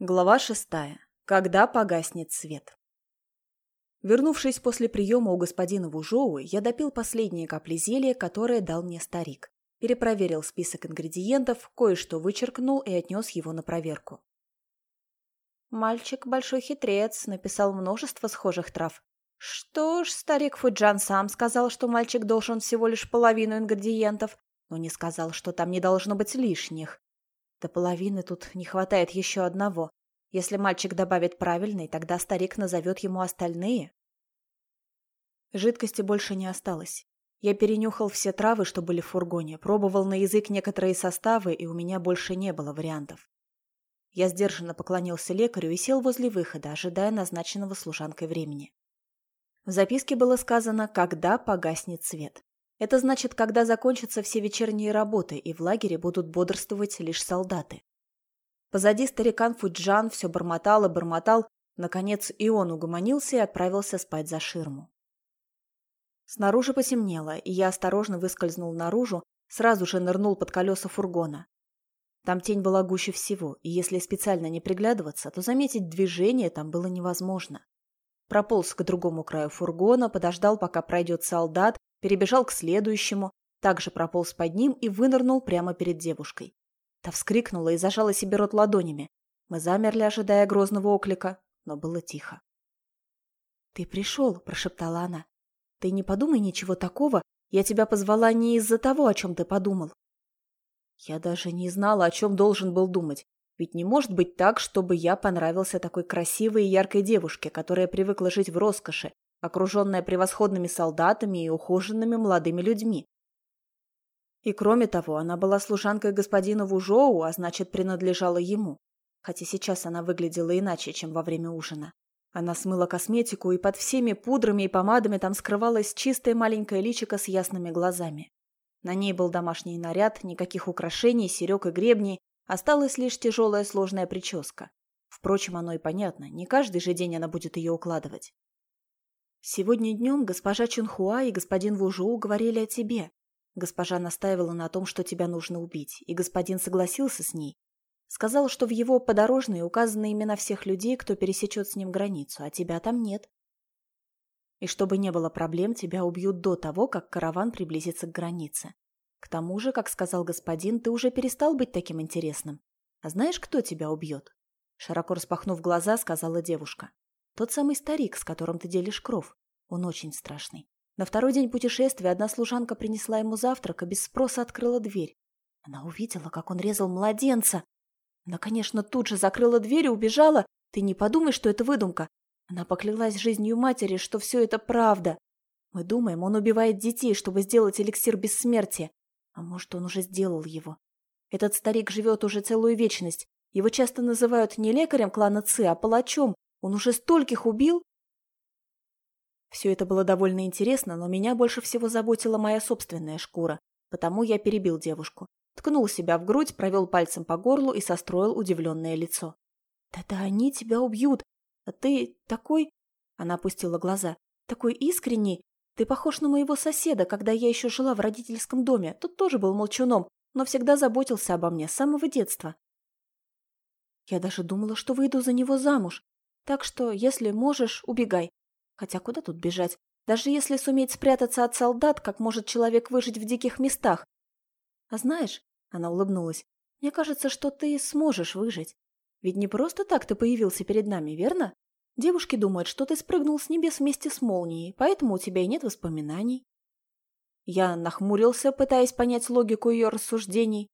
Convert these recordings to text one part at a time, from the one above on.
Глава шестая. Когда погаснет свет. Вернувшись после приема у господина Вужоу, я допил последние капли зелья, которое дал мне старик. Перепроверил список ингредиентов, кое-что вычеркнул и отнес его на проверку. Мальчик большой хитрец, написал множество схожих трав. Что ж, старик Фуджан сам сказал, что мальчик должен всего лишь половину ингредиентов, но не сказал, что там не должно быть лишних. До половины тут не хватает еще одного. Если мальчик добавит правильный, тогда старик назовет ему остальные. Жидкости больше не осталось. Я перенюхал все травы, что были в фургоне, пробовал на язык некоторые составы, и у меня больше не было вариантов. Я сдержанно поклонился лекарю и сел возле выхода, ожидая назначенного служанкой времени. В записке было сказано «когда погаснет свет». Это значит, когда закончатся все вечерние работы, и в лагере будут бодрствовать лишь солдаты. Позади старикан Фуджан все бормотал и бормотал, наконец и он угомонился и отправился спать за ширму. Снаружи потемнело, и я осторожно выскользнул наружу, сразу же нырнул под колеса фургона. Там тень была гуще всего, и если специально не приглядываться, то заметить движение там было невозможно. Прополз к другому краю фургона, подождал, пока пройдет солдат, перебежал к следующему, также прополз под ним и вынырнул прямо перед девушкой. Та вскрикнула и зажала себе рот ладонями. Мы замерли, ожидая грозного оклика, но было тихо. «Ты пришел», — прошептала она. «Ты не подумай ничего такого, я тебя позвала не из-за того, о чем ты подумал». Я даже не знала, о чем должен был думать. Ведь не может быть так, чтобы я понравился такой красивой и яркой девушке, которая привыкла жить в роскоши, окруженная превосходными солдатами и ухоженными молодыми людьми. И кроме того, она была служанкой господина Вужоу, а значит, принадлежала ему. Хотя сейчас она выглядела иначе, чем во время ужина. Она смыла косметику, и под всеми пудрами и помадами там скрывалась чистая маленькая личико с ясными глазами. На ней был домашний наряд, никаких украшений, серег и гребней, осталась лишь тяжелая сложная прическа. Впрочем, оно и понятно, не каждый же день она будет ее укладывать. Сегодня днем госпожа Чунхуа и господин Вужоу говорили о тебе. Госпожа настаивала на том, что тебя нужно убить, и господин согласился с ней. Сказал, что в его подорожной указаны имена всех людей, кто пересечет с ним границу, а тебя там нет. И чтобы не было проблем, тебя убьют до того, как караван приблизится к границе. К тому же, как сказал господин, ты уже перестал быть таким интересным. А знаешь, кто тебя убьет? Широко распахнув глаза, сказала девушка. Тот самый старик, с которым ты делишь кров. Он очень страшный. На второй день путешествия одна служанка принесла ему завтрак и без спроса открыла дверь. Она увидела, как он резал младенца. Она, конечно, тут же закрыла дверь и убежала. Ты не подумай, что это выдумка. Она поклялась жизнью матери, что все это правда. Мы думаем, он убивает детей, чтобы сделать эликсир бессмертия. А может, он уже сделал его. Этот старик живет уже целую вечность. Его часто называют не лекарем клана Ци, а палачом, он уже стольких убил? Все это было довольно интересно, но меня больше всего заботила моя собственная шкура, потому я перебил девушку. Ткнул себя в грудь, провел пальцем по горлу и состроил удивленное лицо. «Да-да, они тебя убьют! А ты такой...» Она опустила глаза. «Такой искренний! Ты похож на моего соседа, когда я еще жила в родительском доме. Тот тоже был молчуном, но всегда заботился обо мне с самого детства. Я даже думала, что выйду за него замуж. Так что, если можешь, убегай. Хотя куда тут бежать? Даже если суметь спрятаться от солдат, как может человек выжить в диких местах? А знаешь, она улыбнулась, мне кажется, что ты сможешь выжить. Ведь не просто так ты появился перед нами, верно? Девушки думают, что ты спрыгнул с небес вместе с молнией, поэтому у тебя и нет воспоминаний. Я нахмурился, пытаясь понять логику ее рассуждений.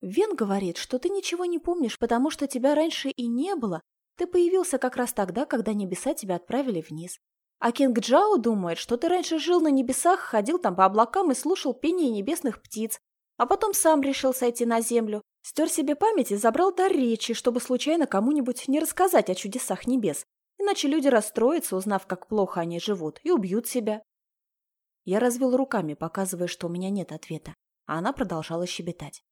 Вен говорит, что ты ничего не помнишь, потому что тебя раньше и не было, ты появился как раз тогда, когда небеса тебя отправили вниз. А Кинг Джао думает, что ты раньше жил на небесах, ходил там по облакам и слушал пение небесных птиц, а потом сам решил сойти на землю, стер себе память и забрал дар речи, чтобы случайно кому-нибудь не рассказать о чудесах небес. Иначе люди расстроятся, узнав, как плохо они живут, и убьют себя. Я развел руками, показывая, что у меня нет ответа, а она продолжала щебетать.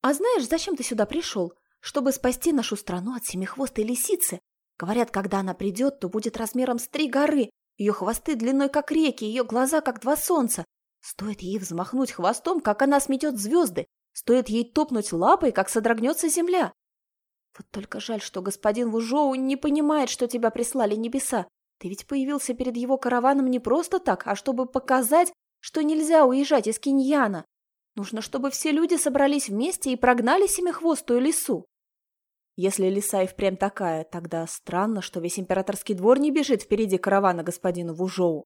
«А знаешь, зачем ты сюда пришел? Чтобы спасти нашу страну от семихвостой лисицы. Говорят, когда она придет, то будет размером с три горы, ее хвосты длиной как реки, ее глаза как два солнца. Стоит ей взмахнуть хвостом, как она сметет звезды, стоит ей топнуть лапой, как содрогнется земля. Вот только жаль, что господин Вужоу не понимает, что тебя прислали небеса. Ты ведь появился перед его караваном не просто так, а чтобы показать, что нельзя уезжать из Киньяна. Нужно, чтобы все люди собрались вместе и прогнали семихвостую лису. Если лиса и впрямь такая, тогда странно, что весь императорский двор не бежит впереди каравана господину Вужоу.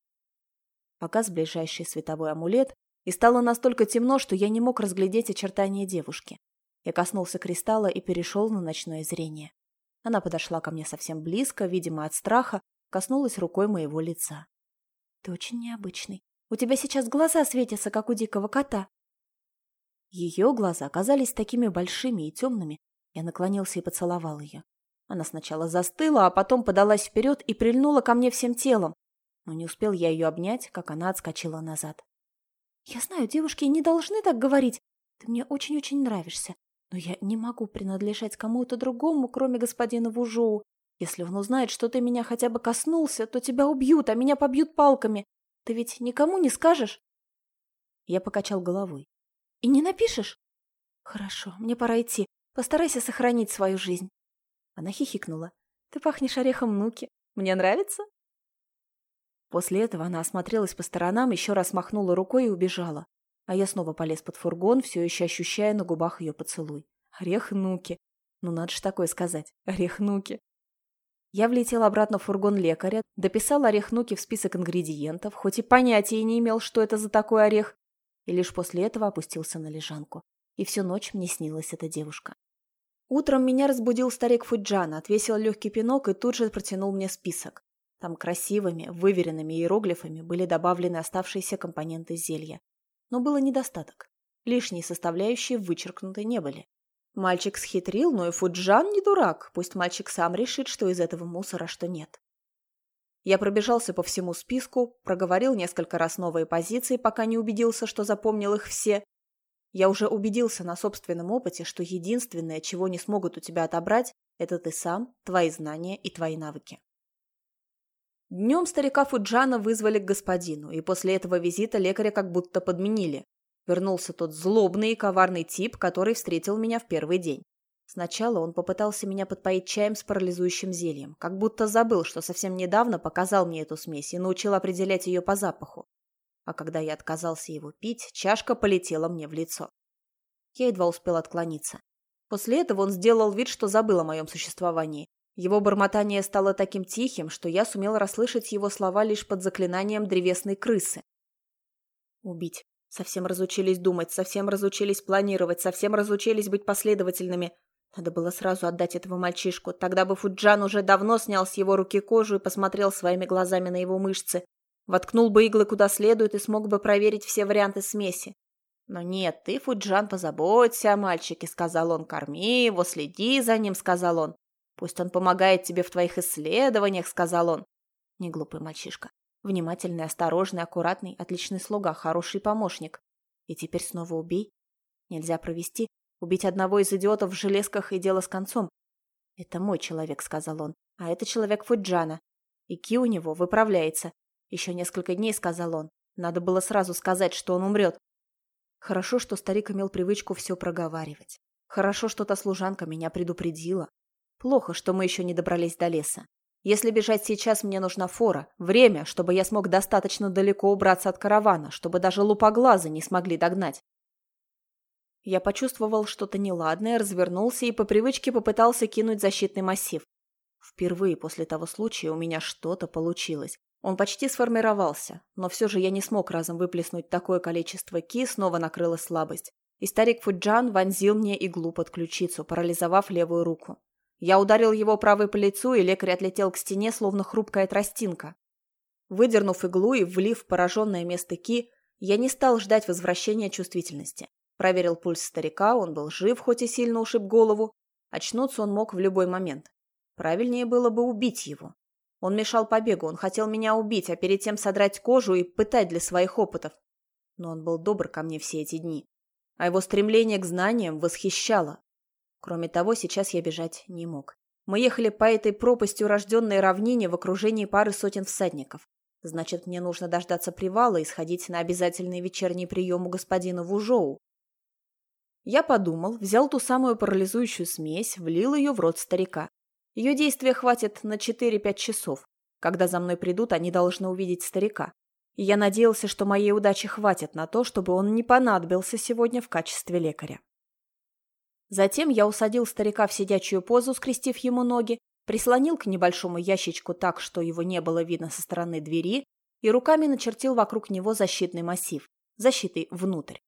Погас ближайший световой амулет, и стало настолько темно, что я не мог разглядеть очертания девушки. Я коснулся кристалла и перешел на ночное зрение. Она подошла ко мне совсем близко, видимо, от страха, коснулась рукой моего лица. «Ты очень необычный. У тебя сейчас глаза светятся, как у дикого кота». Ее глаза оказались такими большими и темными. Я наклонился и поцеловал ее. Она сначала застыла, а потом подалась вперед и прильнула ко мне всем телом. Но не успел я ее обнять, как она отскочила назад. «Я знаю, девушки не должны так говорить. Ты мне очень-очень нравишься. Но я не могу принадлежать кому-то другому, кроме господина Вужоу. Если он узнает, что ты меня хотя бы коснулся, то тебя убьют, а меня побьют палками. Ты ведь никому не скажешь?» Я покачал головой. «И не напишешь?» «Хорошо, мне пора идти. Постарайся сохранить свою жизнь». Она хихикнула. «Ты пахнешь орехом нуки. Мне нравится?» После этого она осмотрелась по сторонам, еще раз махнула рукой и убежала. А я снова полез под фургон, все еще ощущая на губах ее поцелуй. Орех нуки. Ну надо же такое сказать. Орех нуки. Я влетел обратно в фургон лекаря, дописал орех нуки в список ингредиентов, хоть и понятия не имел, что это за такой орех, и лишь после этого опустился на лежанку. И всю ночь мне снилась эта девушка. Утром меня разбудил старик Фуджана, отвесил легкий пинок и тут же протянул мне список. Там красивыми, выверенными иероглифами были добавлены оставшиеся компоненты зелья. Но было недостаток. Лишние составляющие вычеркнуты не были. Мальчик схитрил, но и Фуджан не дурак. Пусть мальчик сам решит, что из этого мусора, что нет. Я пробежался по всему списку, проговорил несколько раз новые позиции, пока не убедился, что запомнил их все. Я уже убедился на собственном опыте, что единственное, чего не смогут у тебя отобрать, это ты сам, твои знания и твои навыки. Днем старика Фуджана вызвали к господину, и после этого визита лекаря как будто подменили. Вернулся тот злобный и коварный тип, который встретил меня в первый день. Сначала он попытался меня подпоить чаем с парализующим зельем, как будто забыл, что совсем недавно показал мне эту смесь и научил определять ее по запаху. А когда я отказался его пить, чашка полетела мне в лицо. Я едва успел отклониться. После этого он сделал вид, что забыл о моем существовании. Его бормотание стало таким тихим, что я сумел расслышать его слова лишь под заклинанием древесной крысы. Убить. Совсем разучились думать, совсем разучились планировать, совсем разучились быть последовательными. Надо было сразу отдать этого мальчишку. Тогда бы Фуджан уже давно снял с его руки кожу и посмотрел своими глазами на его мышцы. Воткнул бы иглы куда следует и смог бы проверить все варианты смеси. Но нет, ты, Фуджан, позаботься о мальчике, сказал он. Корми его, следи за ним, сказал он. Пусть он помогает тебе в твоих исследованиях, сказал он. Не глупый мальчишка. Внимательный, осторожный, аккуратный, отличный слуга, хороший помощник. И теперь снова убей? Нельзя провести. Убить одного из идиотов в железках и дело с концом. Это мой человек, сказал он. А это человек Фуджана. И Ки у него выправляется. Еще несколько дней, сказал он. Надо было сразу сказать, что он умрет. Хорошо, что старик имел привычку все проговаривать. Хорошо, что та служанка меня предупредила. Плохо, что мы еще не добрались до леса. Если бежать сейчас, мне нужна фора, время, чтобы я смог достаточно далеко убраться от каравана, чтобы даже лупоглазы не смогли догнать. Я почувствовал что-то неладное, развернулся и по привычке попытался кинуть защитный массив. Впервые после того случая у меня что-то получилось. Он почти сформировался, но все же я не смог разом выплеснуть такое количество ки, снова накрыла слабость. И старик Фуджан вонзил мне иглу под ключицу, парализовав левую руку. Я ударил его правой по лицу, и лекарь отлетел к стене, словно хрупкая тростинка. Выдернув иглу и влив в пораженное место Ки, я не стал ждать возвращения чувствительности. Проверил пульс старика, он был жив, хоть и сильно ушиб голову. Очнуться он мог в любой момент. Правильнее было бы убить его. Он мешал побегу, он хотел меня убить, а перед тем содрать кожу и пытать для своих опытов. Но он был добр ко мне все эти дни. А его стремление к знаниям восхищало. Кроме того, сейчас я бежать не мог. Мы ехали по этой пропастью рожденной равнине в окружении пары сотен всадников. Значит, мне нужно дождаться привала и сходить на обязательный вечерний прием у господина Вужоу. Я подумал, взял ту самую парализующую смесь, влил ее в рот старика. Ее действия хватит на 4-5 часов. Когда за мной придут, они должны увидеть старика. И я надеялся, что моей удачи хватит на то, чтобы он не понадобился сегодня в качестве лекаря. Затем я усадил старика в сидячую позу, скрестив ему ноги, прислонил к небольшому ящичку так, что его не было видно со стороны двери, и руками начертил вокруг него защитный массив, защитой внутрь.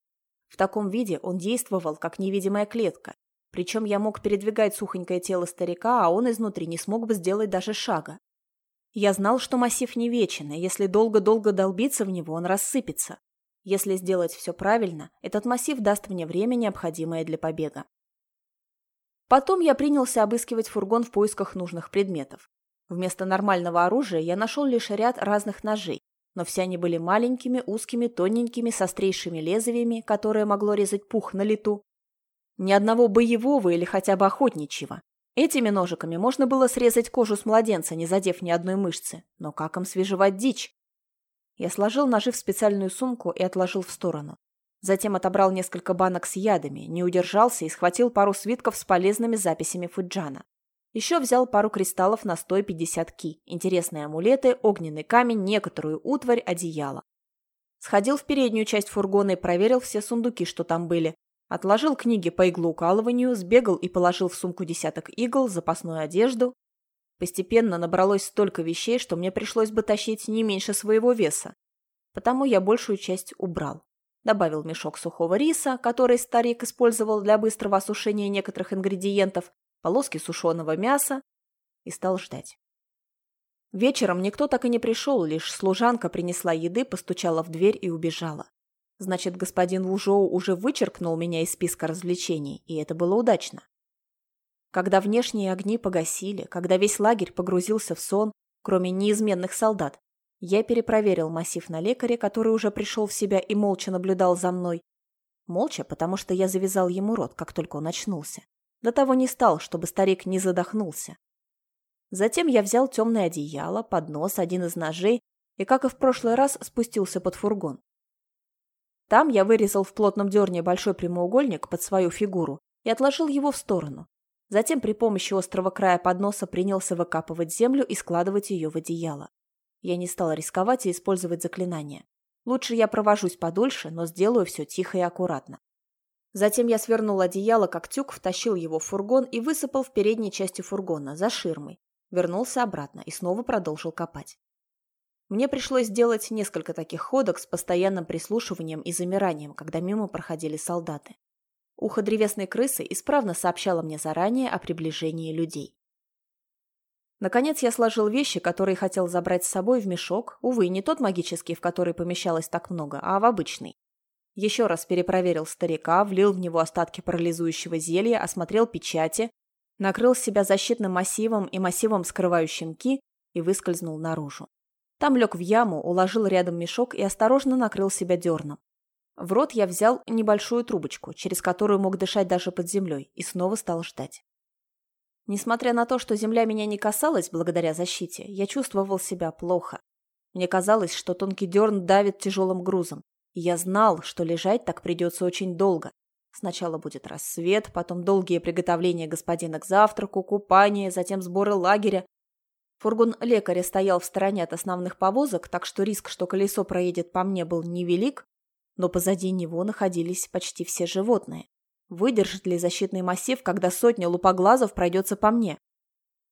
В таком виде он действовал, как невидимая клетка, причем я мог передвигать сухонькое тело старика, а он изнутри не смог бы сделать даже шага. Я знал, что массив не вечен, и если долго-долго долбиться в него, он рассыпется. Если сделать все правильно, этот массив даст мне время, необходимое для побега. Потом я принялся обыскивать фургон в поисках нужных предметов. Вместо нормального оружия я нашел лишь ряд разных ножей, но все они были маленькими, узкими, тоненькими, с острейшими лезвиями, которое могло резать пух на лету. Ни одного боевого или хотя бы охотничьего. Этими ножиками можно было срезать кожу с младенца, не задев ни одной мышцы. Но как им свежевать дичь? Я сложил ножи в специальную сумку и отложил в сторону. Затем отобрал несколько банок с ядами, не удержался и схватил пару свитков с полезными записями Фуджана. Еще взял пару кристаллов на 150 ки, интересные амулеты, огненный камень, некоторую утварь, одеяло. Сходил в переднюю часть фургона и проверил все сундуки, что там были. Отложил книги по иглоукалыванию, сбегал и положил в сумку десяток игл, запасную одежду. Постепенно набралось столько вещей, что мне пришлось бы тащить не меньше своего веса. Потому я большую часть убрал добавил мешок сухого риса, который старик использовал для быстрого осушения некоторых ингредиентов, полоски сушеного мяса и стал ждать. Вечером никто так и не пришел, лишь служанка принесла еды, постучала в дверь и убежала. Значит, господин Лужоу уже вычеркнул меня из списка развлечений, и это было удачно. Когда внешние огни погасили, когда весь лагерь погрузился в сон, кроме неизменных солдат, я перепроверил массив на лекаре, который уже пришел в себя и молча наблюдал за мной. Молча, потому что я завязал ему рот, как только он очнулся. До того не стал, чтобы старик не задохнулся. Затем я взял темное одеяло, поднос, один из ножей и, как и в прошлый раз, спустился под фургон. Там я вырезал в плотном дерне большой прямоугольник под свою фигуру и отложил его в сторону. Затем при помощи острого края подноса принялся выкапывать землю и складывать ее в одеяло. Я не стала рисковать и использовать заклинание. Лучше я провожусь подольше, но сделаю все тихо и аккуратно. Затем я свернул одеяло, как тюк, втащил его в фургон и высыпал в передней части фургона, за ширмой. Вернулся обратно и снова продолжил копать. Мне пришлось сделать несколько таких ходок с постоянным прислушиванием и замиранием, когда мимо проходили солдаты. Ухо древесной крысы исправно сообщало мне заранее о приближении людей. Наконец я сложил вещи, которые хотел забрать с собой в мешок, увы, не тот магический, в который помещалось так много, а в обычный. Еще раз перепроверил старика, влил в него остатки парализующего зелья, осмотрел печати, накрыл себя защитным массивом и массивом, скрывающим ки, и выскользнул наружу. Там лег в яму, уложил рядом мешок и осторожно накрыл себя дерном. В рот я взял небольшую трубочку, через которую мог дышать даже под землей, и снова стал ждать. Несмотря на то, что земля меня не касалась благодаря защите, я чувствовал себя плохо. Мне казалось, что тонкий дерн давит тяжелым грузом. И я знал, что лежать так придется очень долго. Сначала будет рассвет, потом долгие приготовления господина к завтраку, купание, затем сборы лагеря. Фургон лекаря стоял в стороне от основных повозок, так что риск, что колесо проедет по мне, был невелик, но позади него находились почти все животные. Выдержит ли защитный массив, когда сотня лупоглазов пройдется по мне?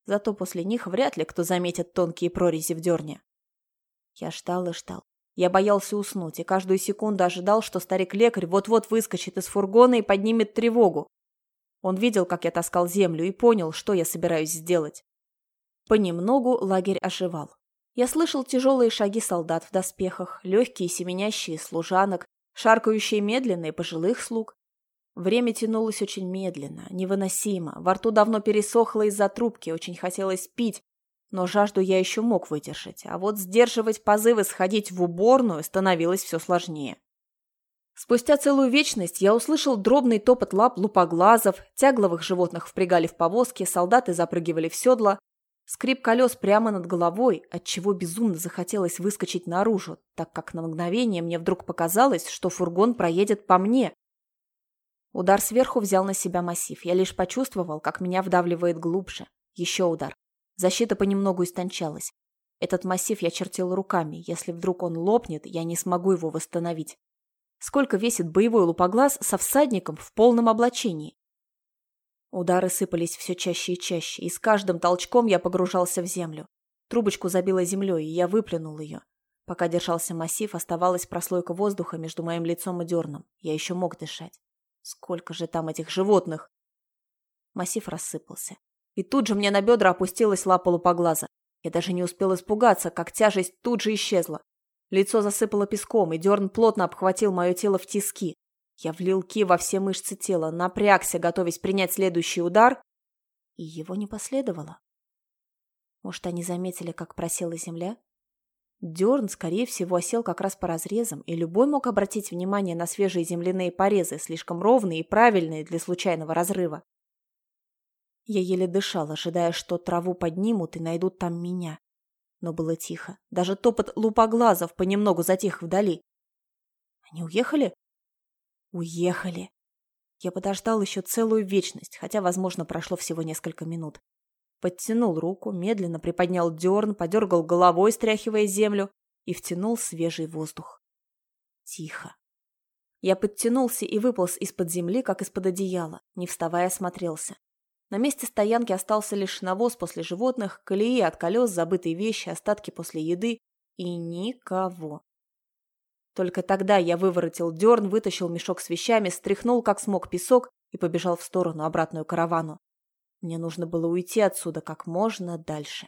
Зато после них вряд ли кто заметит тонкие прорези в дерне. Я ждал и ждал. Я боялся уснуть, и каждую секунду ожидал, что старик-лекарь вот-вот выскочит из фургона и поднимет тревогу. Он видел, как я таскал землю, и понял, что я собираюсь сделать. Понемногу лагерь оживал. Я слышал тяжелые шаги солдат в доспехах, легкие семенящие служанок, шаркающие медленные пожилых слуг, Время тянулось очень медленно, невыносимо. Во рту давно пересохло из-за трубки, очень хотелось пить, но жажду я еще мог выдержать. А вот сдерживать позывы сходить в уборную становилось все сложнее. Спустя целую вечность я услышал дробный топот лап лупоглазов, тягловых животных впрягали в повозки, солдаты запрыгивали в седла, скрип колес прямо над головой, отчего безумно захотелось выскочить наружу, так как на мгновение мне вдруг показалось, что фургон проедет по мне, Удар сверху взял на себя массив. Я лишь почувствовал, как меня вдавливает глубже. Еще удар. Защита понемногу истончалась. Этот массив я чертил руками. Если вдруг он лопнет, я не смогу его восстановить. Сколько весит боевой лупоглаз со всадником в полном облачении? Удары сыпались все чаще и чаще, и с каждым толчком я погружался в землю. Трубочку забило землей, и я выплюнул ее. Пока держался массив, оставалась прослойка воздуха между моим лицом и дерном. Я еще мог дышать. Сколько же там этих животных? Массив рассыпался. И тут же мне на бедра опустилась лапа лупоглаза. Я даже не успел испугаться, как тяжесть тут же исчезла. Лицо засыпало песком, и дерн плотно обхватил мое тело в тиски. Я влил ки во все мышцы тела, напрягся, готовясь принять следующий удар, и его не последовало. Может, они заметили, как просела земля? Дерн, скорее всего, осел как раз по разрезам, и любой мог обратить внимание на свежие земляные порезы, слишком ровные и правильные для случайного разрыва. Я еле дышал, ожидая, что траву поднимут и найдут там меня. Но было тихо. Даже топот лупоглазов понемногу затих вдали. Они уехали? Уехали. Я подождал еще целую вечность, хотя, возможно, прошло всего несколько минут. Подтянул руку, медленно приподнял дерн, подергал головой, стряхивая землю, и втянул свежий воздух. Тихо. Я подтянулся и выполз из-под земли, как из-под одеяла, не вставая осмотрелся. На месте стоянки остался лишь навоз после животных, колеи от колес, забытые вещи, остатки после еды и никого. Только тогда я выворотил дерн, вытащил мешок с вещами, стряхнул как смог песок и побежал в сторону, обратную каравану. Мне нужно было уйти отсюда как можно дальше.